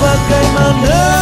bagaimana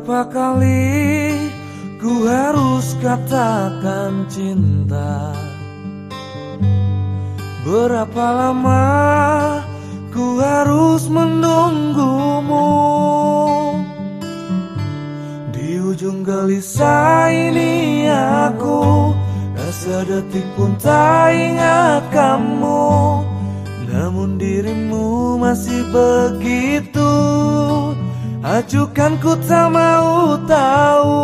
Berapa kali ku harus katakan cinta? Berapa lama ku harus menunggumu? Di ujung gelisah ini aku Tak sedetik pun tak ingat kamu. Namun dirimu masih begitu Ajukan ku tak mau tahu.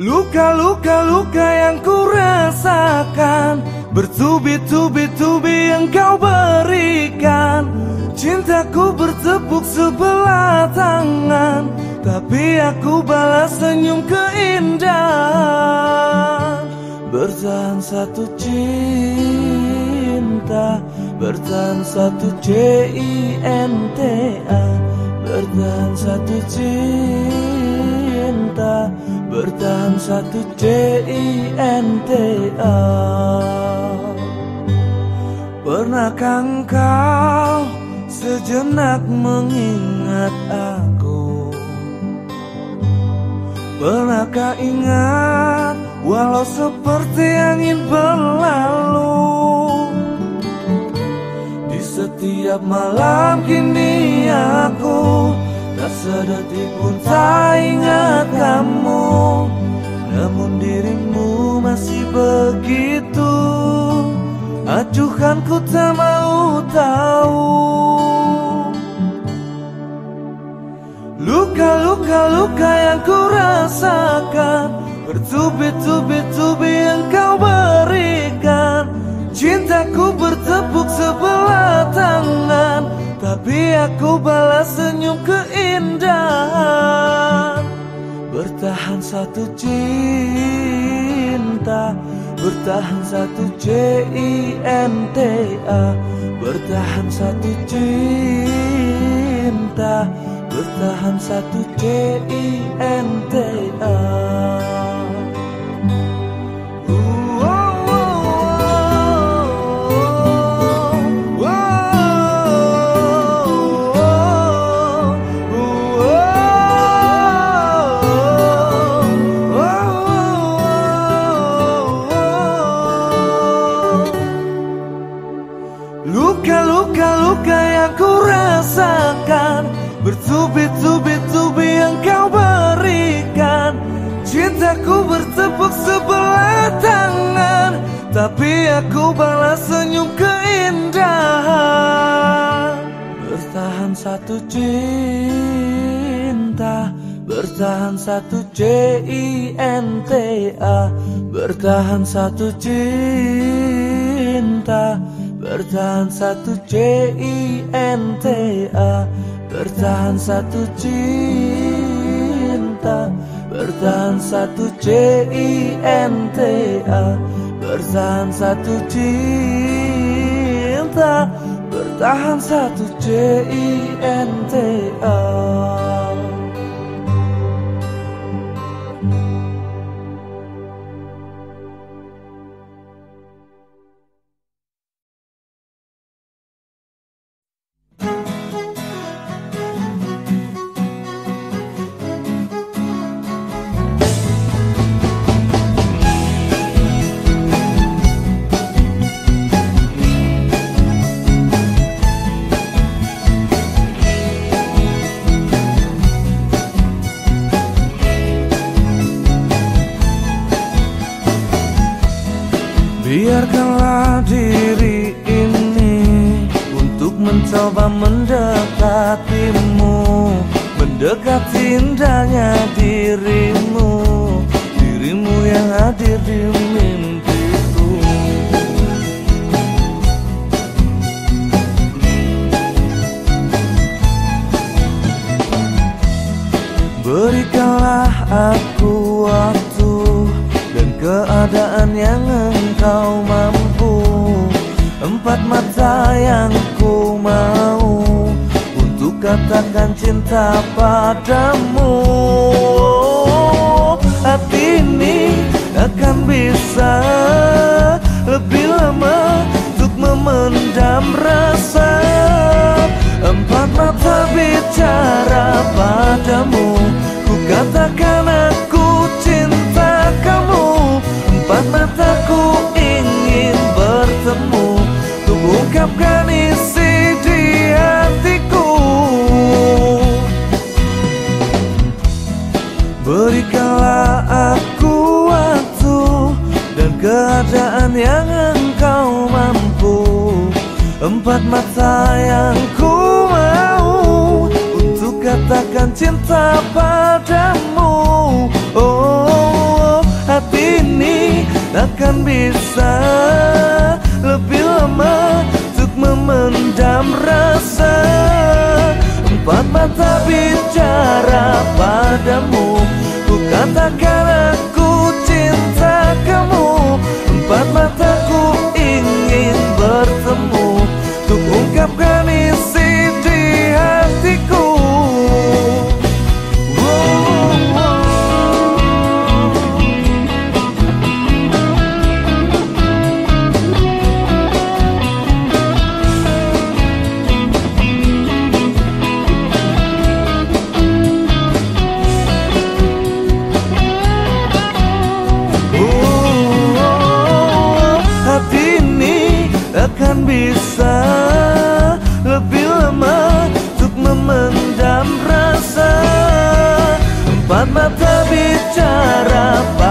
Luka-luka luka yang ku rasakan Bertubi-tubi-tubi yang kau berikan. Cintaku bertepuk sebelah tangan Tapi aku balas senyum keindahan. Bertahan satu cinta Bertahan satu C-I-N-T-A Bertahan satu cinta. Bertahan satu C-I-N-T-A Pernahkah engkau sejenak mengingat aku? Pernahkah ingat walau seperti angin berlalu setiap malam kini aku Tak sedetik pun tak ingat kamu. Namun dirimu masih begitu. Acuhkan ku tak mau tahu. Luka-luka luka yang ku rasakan. Bertubi-tubi-tubi yang kau berikan Cintaku bertepuk sebelah tangan Tapi aku balas senyum keindahan. Bertahan satu cinta Bertahan satu C-I-N-T-A Bertahan satu cinta Bertahan satu C-I-N-T-A Bertahan satu cinta Bertahan satu C-I-N-T-A Bertahan satu cinta Bertahan satu C-I-N-T-A Bertahan satu cinta Bertahan satu C-I-N-T-A. padamu. Hati ini akan bisa lebih lama untuk memendam rasa. Empat mata bicara padamu. cinta padamu. Oh hati ini takkan bisa lebih lama Untuk memendam rasa. Empat mata bicara padamu Ku katakan cara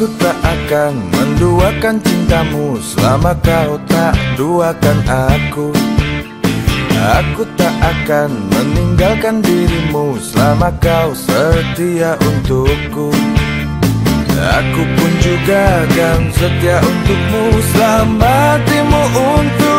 Aku tak akan menduakan cintamu Selama kau tak duakan aku. Aku tak akan meninggalkan dirimu Selama kau setia untukku. Aku pun juga akan setia untukmu Selama timu untukku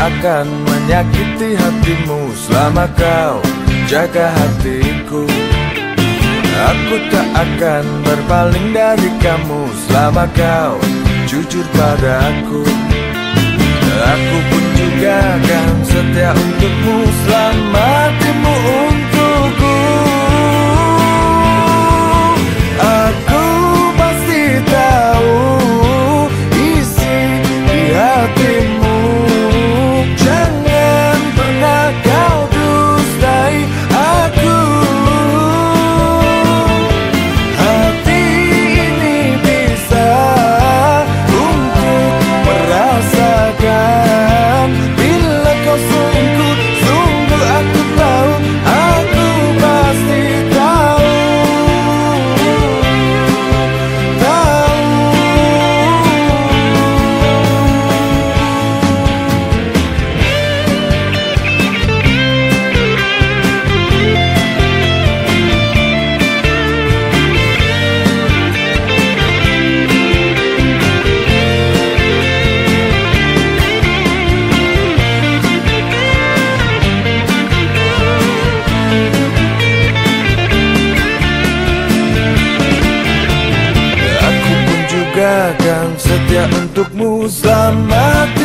akan menyakiti hatimu selama kau jaga hatiku Aku tak akan berpaling dari kamu selama kau jujur padaku Aku pun juga akan setia untukmu selama. Untukmu Selamat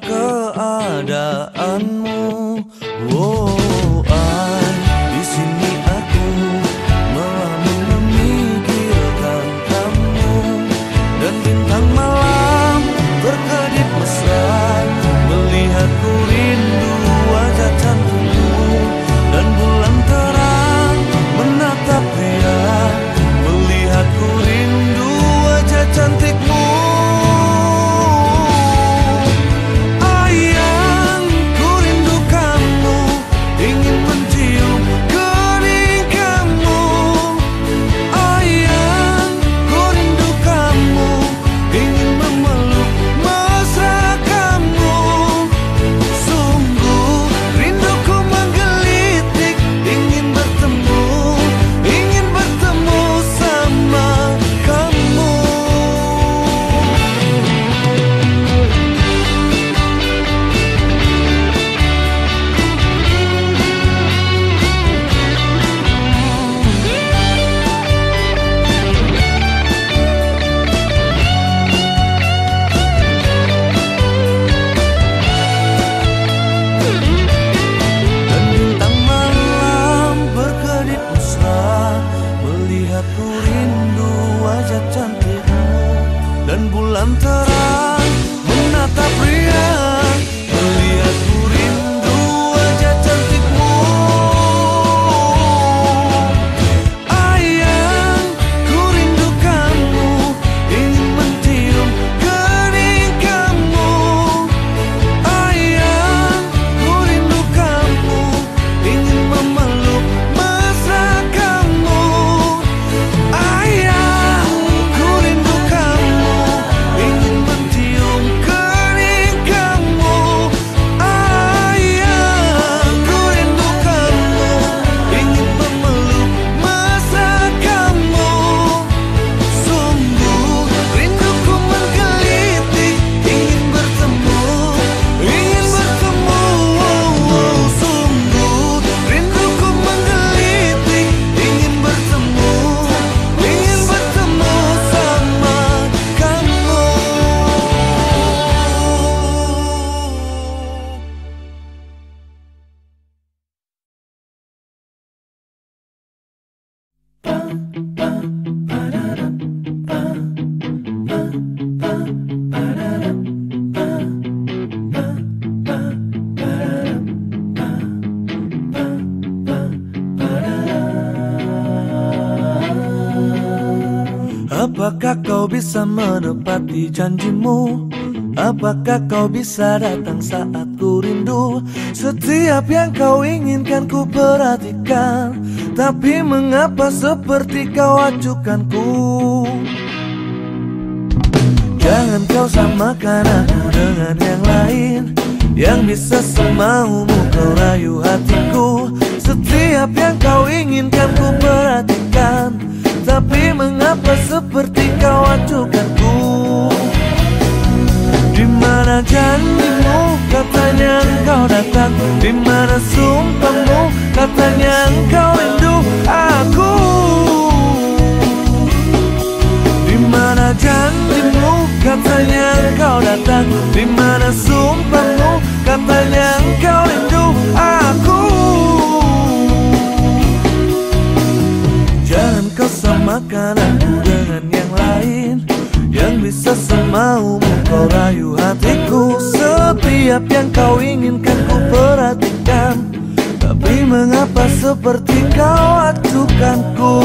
keadaan bisa menepati janjimu? Apakah kau bisa datang saat ku rindu? Setiap yang kau inginkan ku perhatikan Tapi mengapa seperti kau acukan ku? Jangan kau samakan aku dengan yang lain Yang bisa semaumu kau rayu hatiku Setiap yang kau inginkan ku perhatikan Tapi mengapa seperti kau acukanku? Di mana janjimu? Katanya engkau datang. Di mana sumpahmu? Katanya engkau rindu aku. Di mana janjimu? Katanya engkau datang. Di mana sumpahmu? Katanya engkau rindu aku kau samakan aku dengan yang lain Yang bisa semaumu kau rayu hatiku. Setiap yang kau inginkan ku perhatikan. Tapi mengapa seperti kau acukanku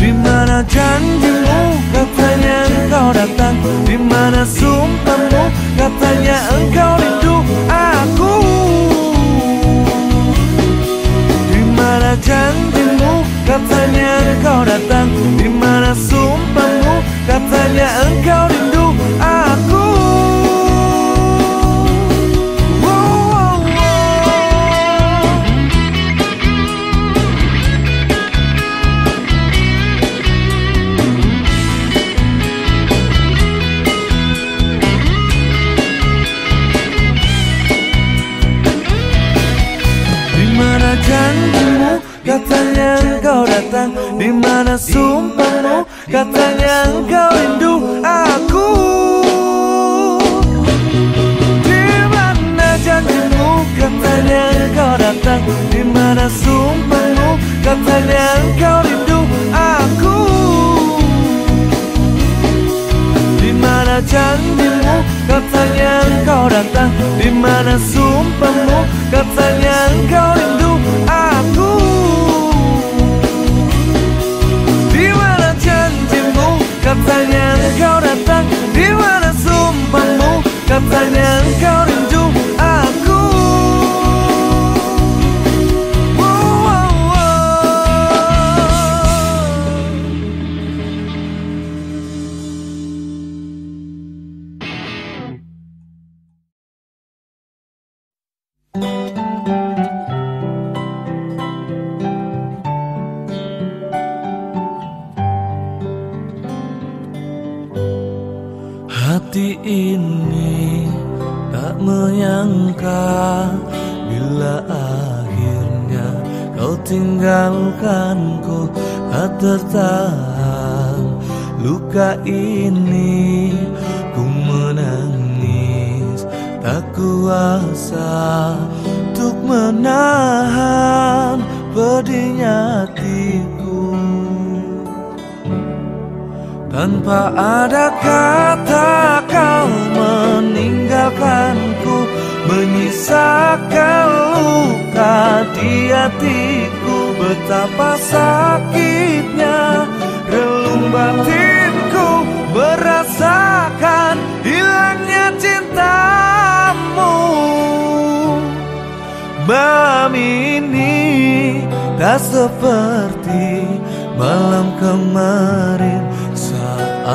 Di mana janjimu? Katanya engkau datang. Di mana sumpahmu? Katanya engkau rindu aku. Di mana janjimu katanya engkau datang Di mana sumpahmu? Katanya engkau rindu aku Di mana sumpahmu? Katanya engkau rindu aku. Di mana janjimu? Katanya engkau datang. Di mana sumpahmu? Katanya engkau rindu aku. Di mana janjimu? Katanya engkau datang. Di mana sumpahmu? Katanya engkau sumpahmu katanya engkau rindu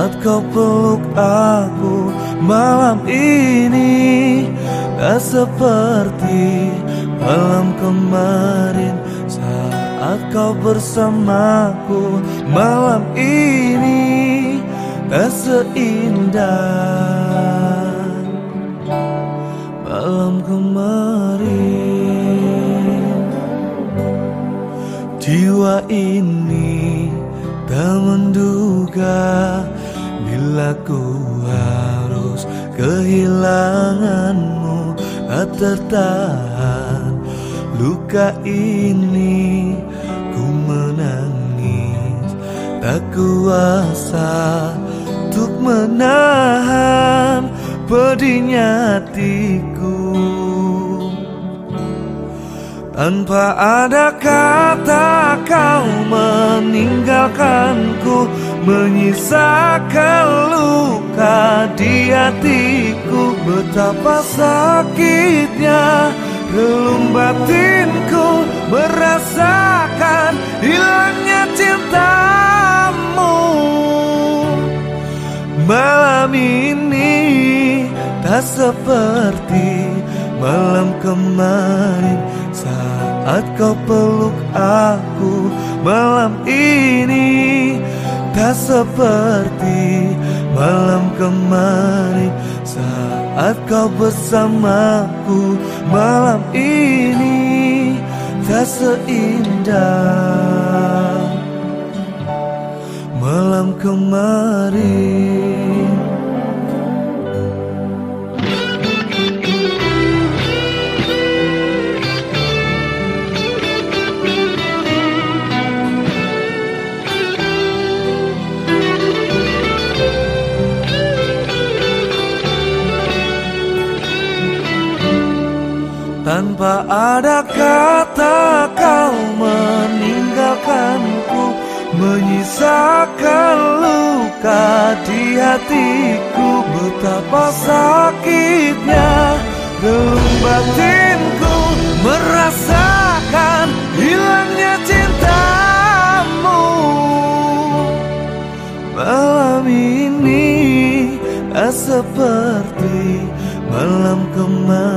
Saat kau peluk aku Malam ini. Tak seperti malam kemarin Saat kau bersamaku Malam ini. Tak seindah malam kemarin. Jiwa ini tak menduga Bila ku harus kehilanganmu. Tak tertahan. Luka ini Ku menangis. Tak kuasa Untuk menahan pedihnya hatiku. Tanpa ada kata kau meninggalkanku Menyisakan luka di hatiku. Betapa sakitnya Relung batinku Merasakan hilangnya cintamu. Malam ini tak seperti malam kemarin. Saat kau peluk aku malam ini Tak seperti malam kemarin Saat kau bersamaku malam ini? Tak seindah malam kemarin Tanpa ada kata kau meninggalkanku Menyisakan luka di hatiku Betapa sakitnya Relung batinku Merasakan hilangnya cintamu Malam ini tak seperti malam kemarin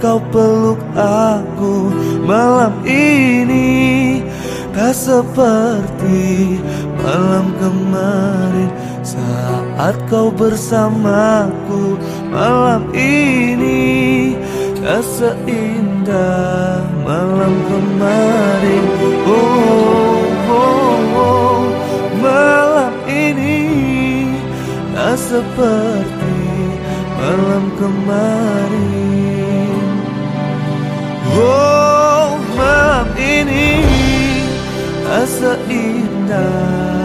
kau peluk aku malam ini? Tak seperti malam kemarin Saat kau bersamaku malam ini. Tak seindah malam kemarin. Oh, oh, oh. Malam ini. Tak seperti malam kemarin Oh malam ini tak seindah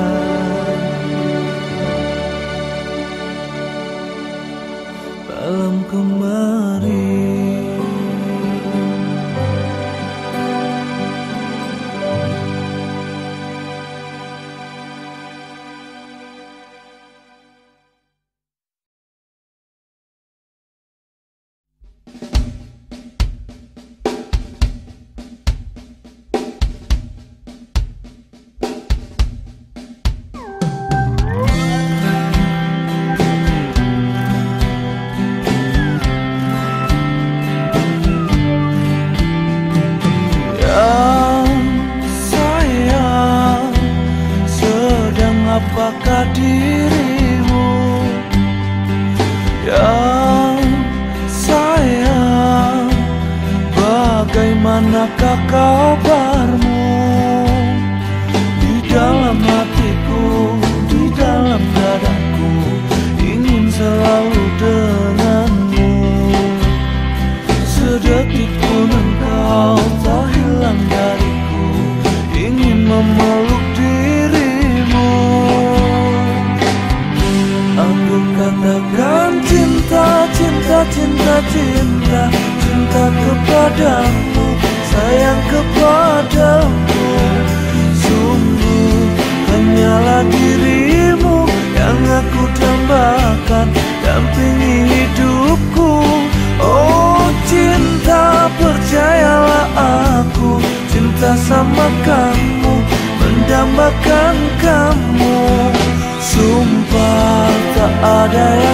tak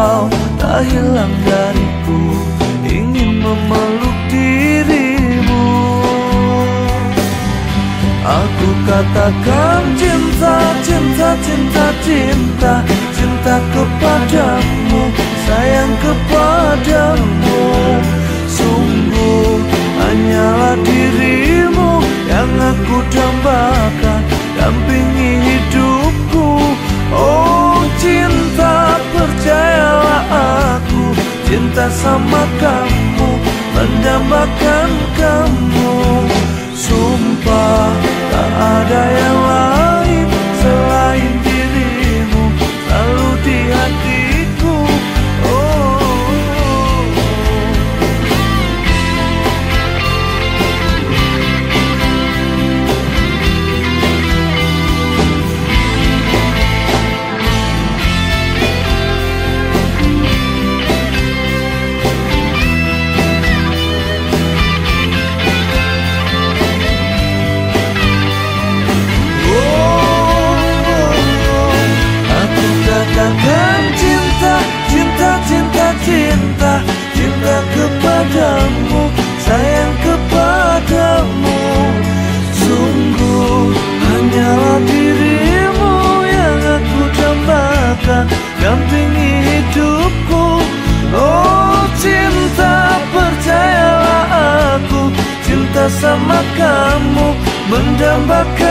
kau tak hilang dariku Ingin memeluk dirimu. Aku katakan cinta, cinta, cinta, cinta Cinta kepadamu, sayang kepadamu. Sungguh hanyalah dirimu yang aku dambakan Dampingi hidupku, oh cinta sama kamu Mendambakan kamu. Sumpah tak ada yang How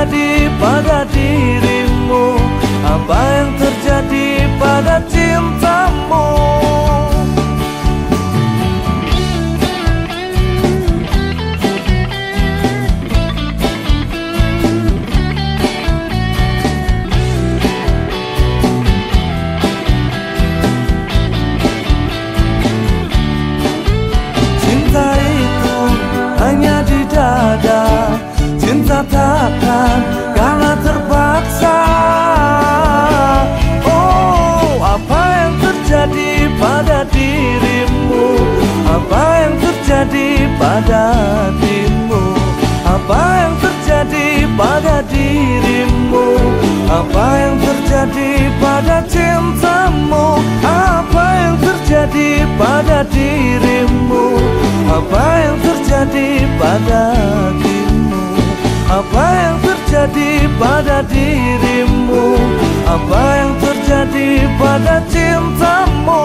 terjadi pada dirimu. Apa yang terjadi pada cintamu? Apa yang terjadi pada dirimu? Apa yang terjadi pada dirimu Apa yang terjadi pada dirimu? Apa yang terjadi pada cintamu?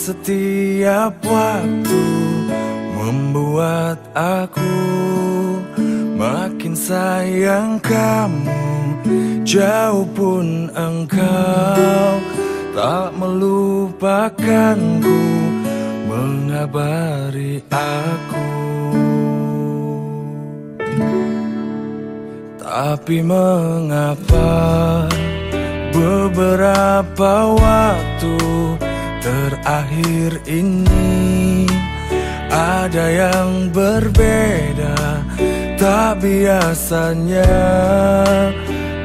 setiap waktu membuat aku makin sayang kamu. Jauh pun engkau tak melupakanku Mengabari aku. Tapi mengapa beberapa waktu terakhir ini ada yang berbeda tak biasanya.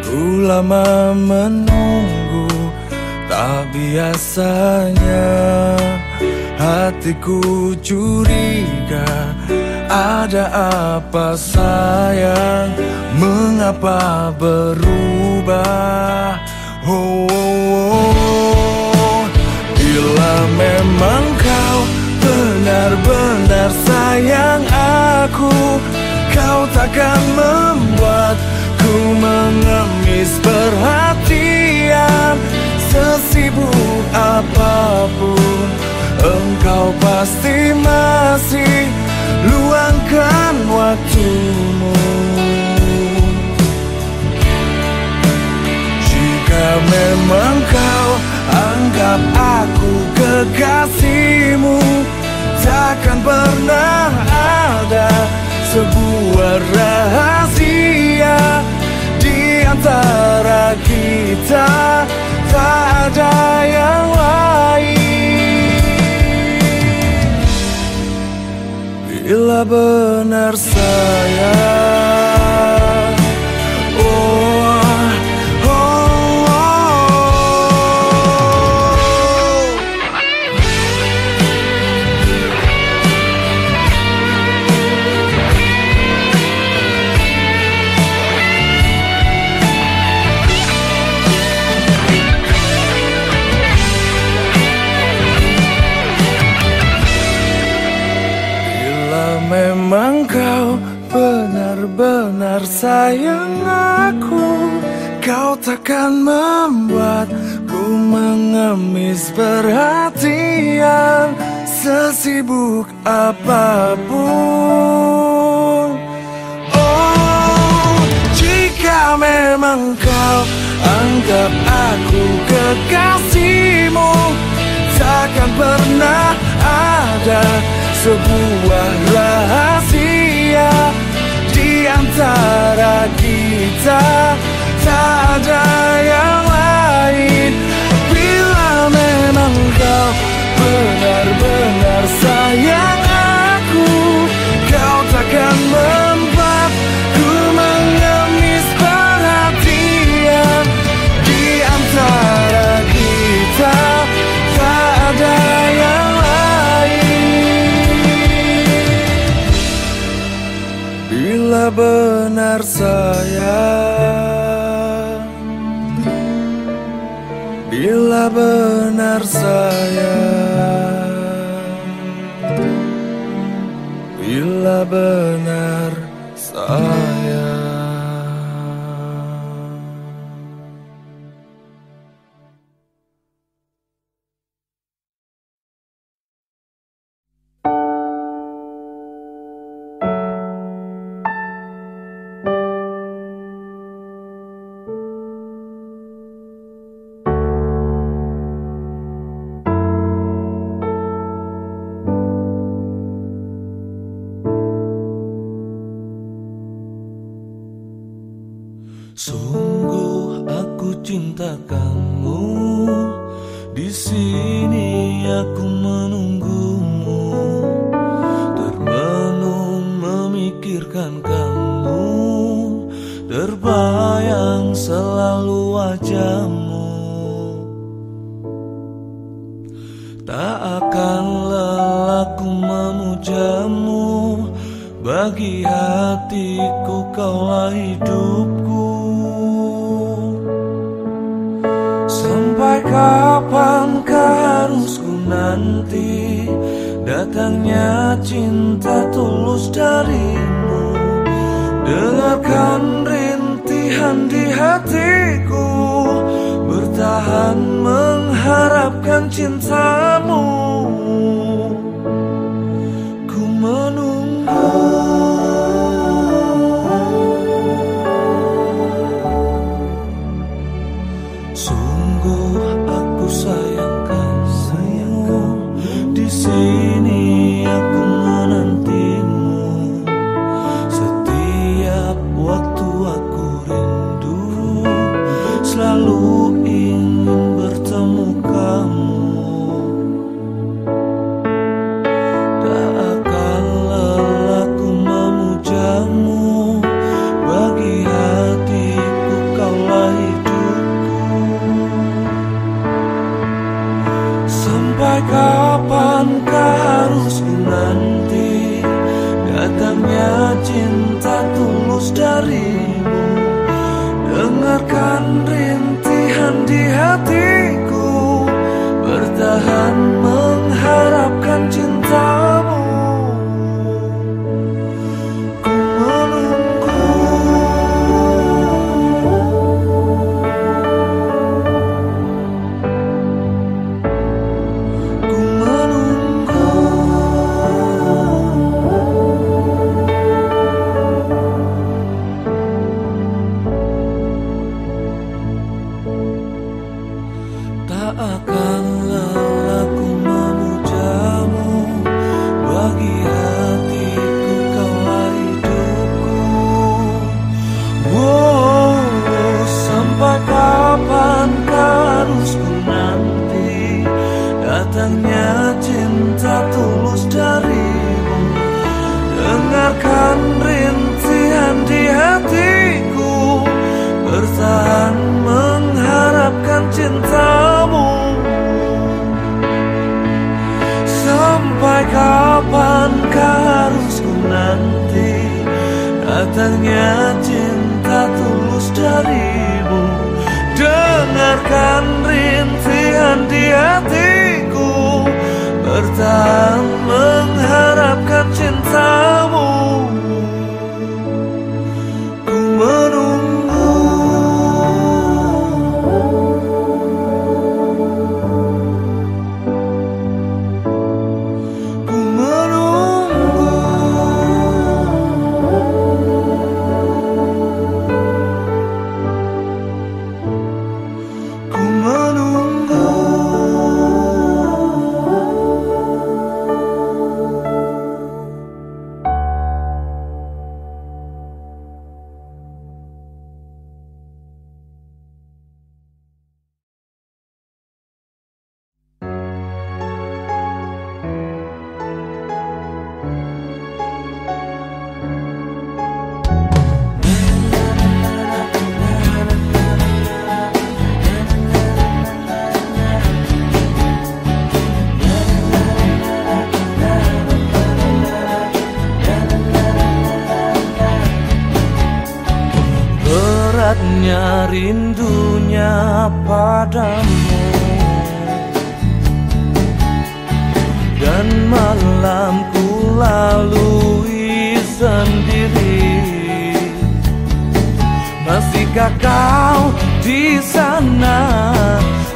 Ku lama menunggu tak biasanya. Hatiku curiga ada apa sayang? Mengapa berubah? Oh, oh, oh. oh memang kau benar-benar sayang aku. Kau takkan membuatku mengemis perhatian. Sesibuk apa pun Engkau pasti masih luangkan waktumu. Jika memang kau anggap aku kekasihmu. Takkan pernah ada sebuah rahasia Di antara kita. Tak ada yang lain. Bila benar sayang Takkan membuatku mengemis perhatian Sesibuk apa pun. Oh, jika memang kau anggap aku kekasihmu Takkan pernah ada sebuah rahasia Di antara kita tak ada yang lain. Bila memang kau benar-benar sayang aku Kau takkan membuatku mengemis perhatian. Di antara kita tak ada yang lain. Bila benar sayang Bila benar sayang Bila benar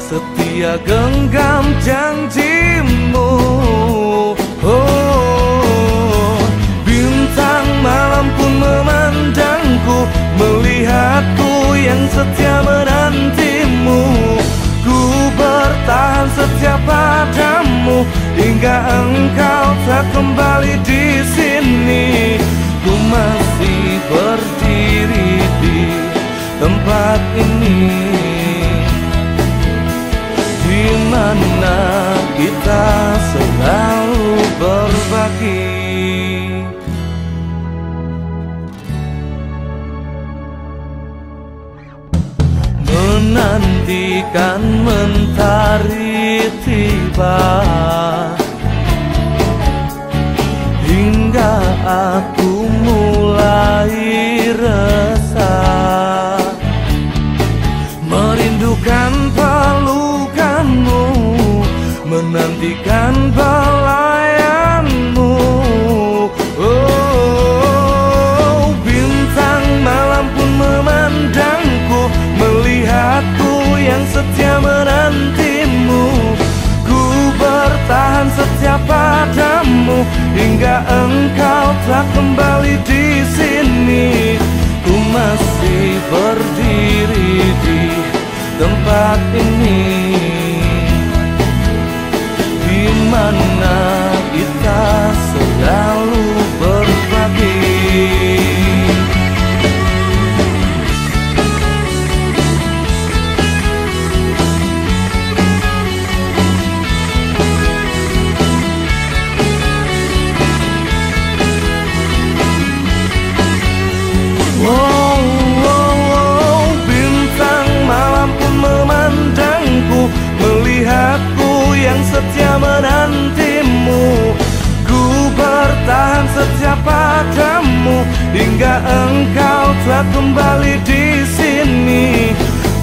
Setia genggam janjimu. Oh, Bintang malam pun memandangku Melihatku yang setia menantimu. Ku bertahan setia padamu Hingga engkau tak kembali di sini. Ku masih berdiri di tempat ini mana kita selalu berbagi. Menantikan mentari tiba. Hingga aku mulai resah. menantikan pelayanmu. Oh, Bintang malam pun memandangku. Melihatku yang setia menantimu. Ku bertahan setia padamu Hingga engkau telah kembali di sini. Ku masih berdiri di tempat ini. Now engkau telah kembali di sini.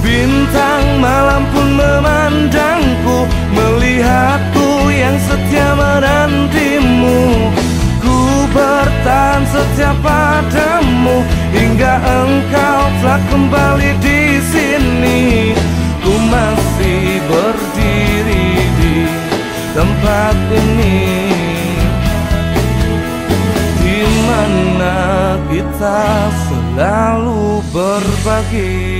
Bintang malam pun memandangku Melihatku yang setia menantimu. Ku bertahan setia padamu Hingga engkau telah kembali di Tak selalu berbagi.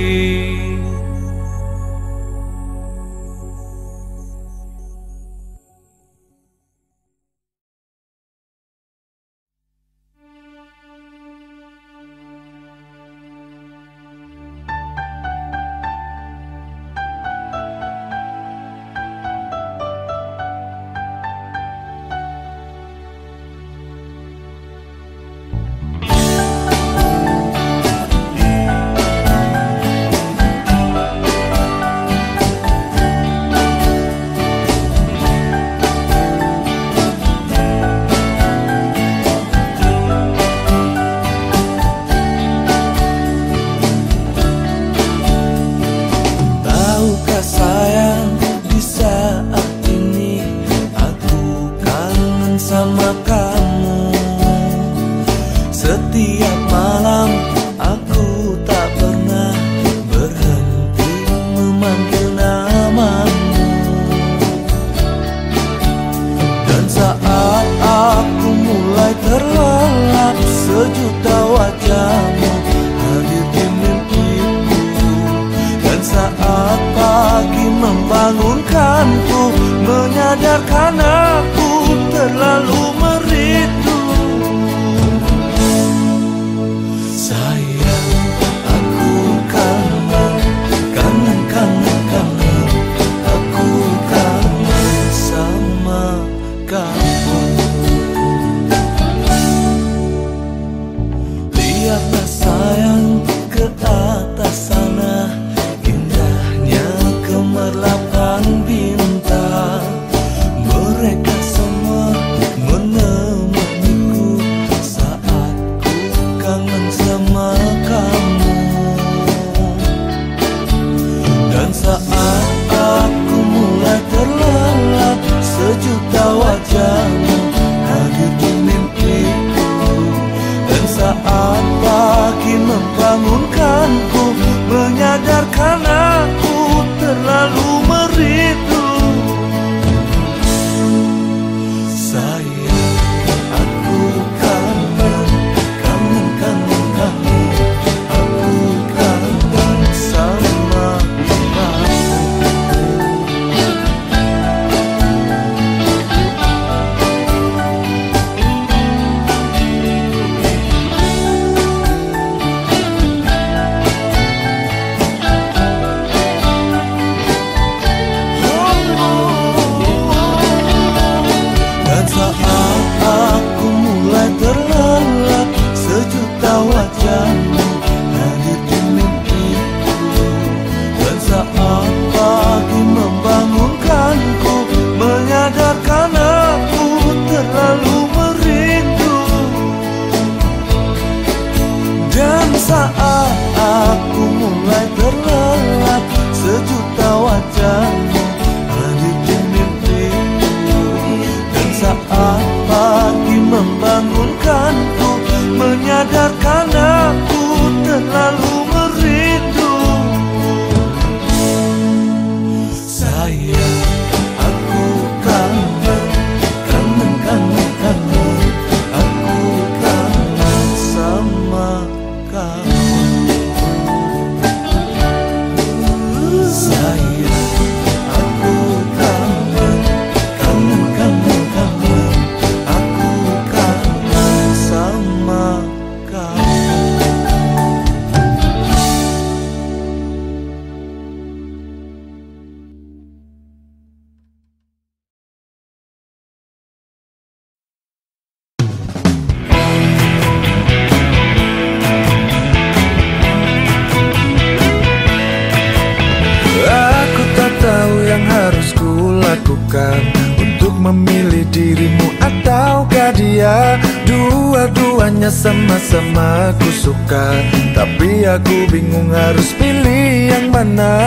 Sama-sama aku suka. Tapi aku bingung harus pilih yang mana.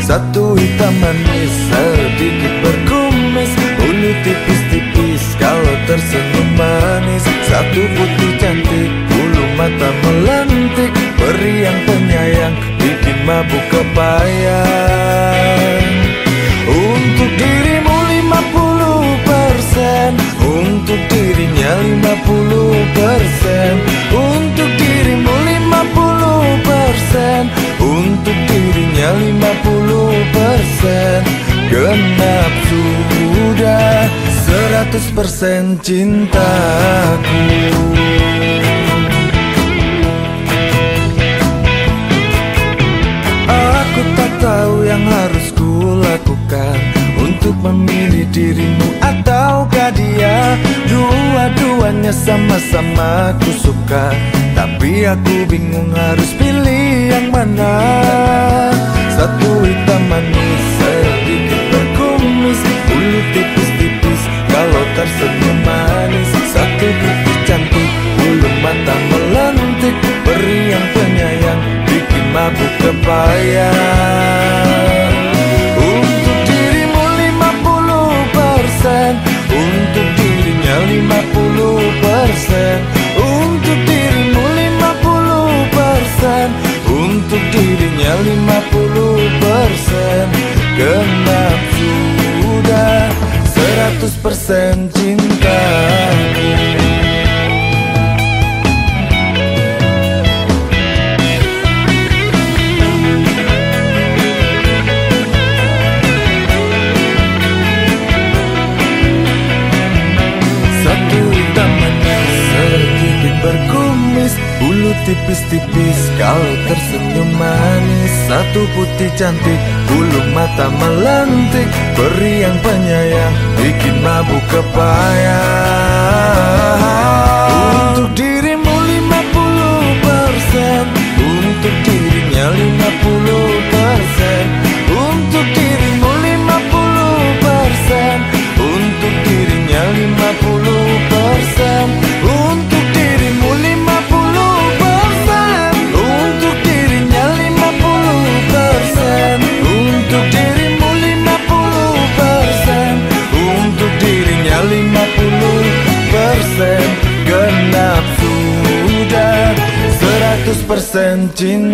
Satu hitam manis, sedikit berkumis. Bulu tipis-tipis kalau tersenyum manis. Satu putih cantik, bulu mata melentik Peri yang penyayang, bikin mabuk kepayang Untuk dirinya 50 persen. Untuk dirimu 50 persen. Untuk dirinya 50 persen. Genap sudah 100 persen cintaku. Aku tak tahu yang harus kulakukan Untuk memilih dirimu ataukah dia Dua-duanya sama-sama aku suka. Tapi aku bingung harus pilih yang mana. Satu hitam manis sedikit berkumis. Bulu tipis-tipis kalau tersenyum manis. Satu putih cantik bulu mata melentik. Beri yang penyayang bikin mabuk kepayang 50 persen. Untuk dirimu 50 persen. Untuk dirinya 50 persen. Genap sudah 100 persen cintaku tipis-tipis Kalau tersenyum manis. Satu putih cantik Bulu mata melantik beri yang penyayang Bikin mabuk kepaya. Untuk dirimu 50% Untuk dirinya 50% 진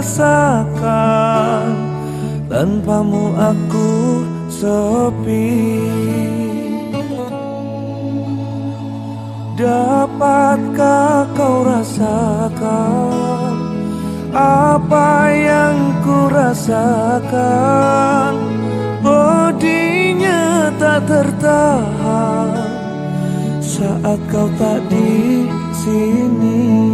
rasakan Tanpamu aku sepi. Dapatkah kau rasakan Apa yang ku rasakan Bodinya tak tertahan Saat kau tak di sini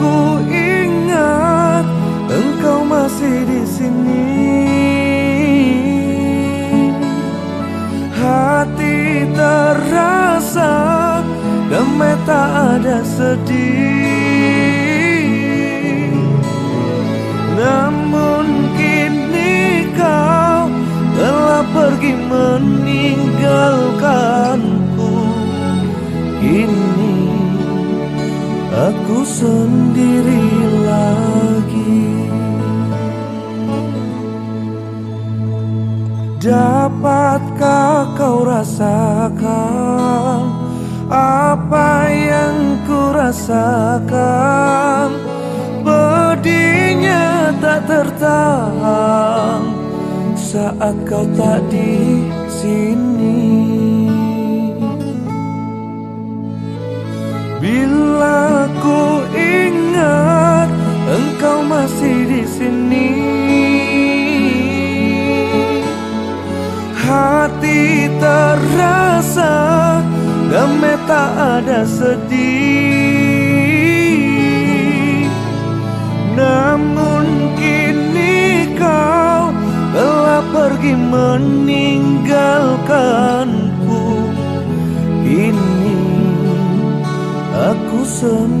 ku ingat engkau masih di sini. Hati terasa damai tak ada sedih. Namun kini kau telah pergi meninggalkanku aku sendiri lagi. Dapatkah kau rasakan apa yang ku rasakan Pedihnya tak tertahan saat kau tak di sini. Bila ku ingat engkau masih di sini. Hati terasa damai tak ada sedih. Namun kini kau telah pergi meninggalkanku. Kini aku sendiri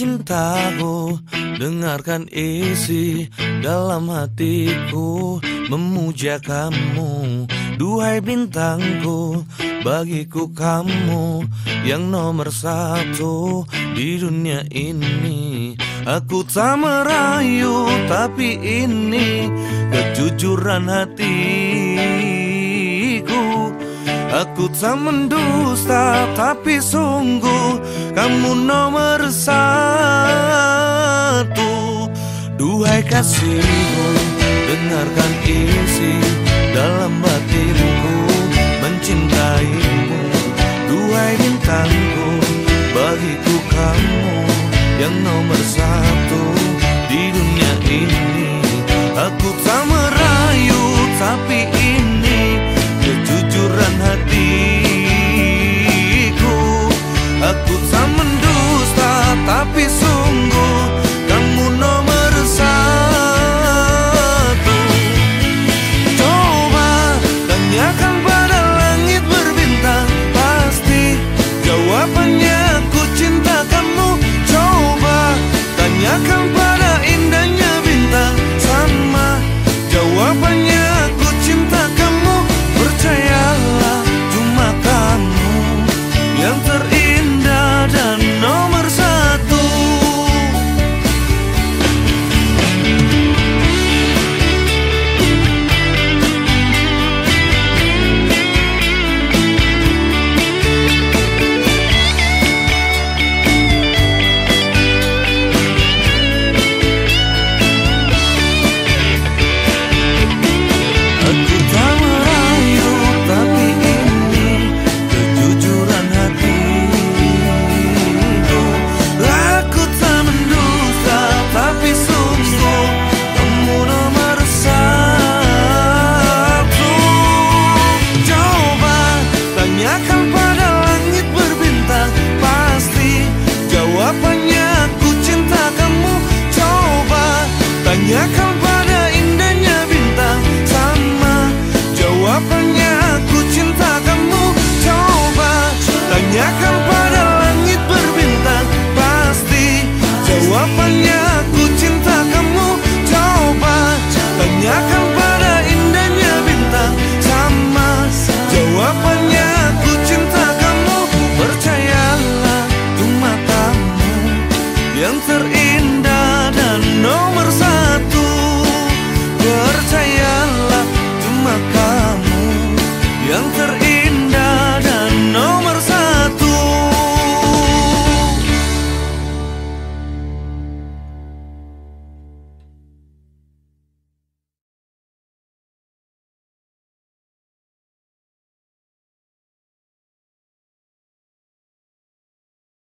cintaku Dengarkan isi dalam hatiku Memuja kamu. Duhai bintangku Bagiku kamu Yang nomor satu Di dunia ini. Aku tak merayu Tapi ini Kejujuran hatiku Aku tak mendusta Tapi sungguh Kamu nomor satu. Duhai kasihku Dengarkan isi Dalam batinku Mencintaimu. Duhai bintangku Bagiku kamu Yang nomor satu Di dunia ini. Aku tak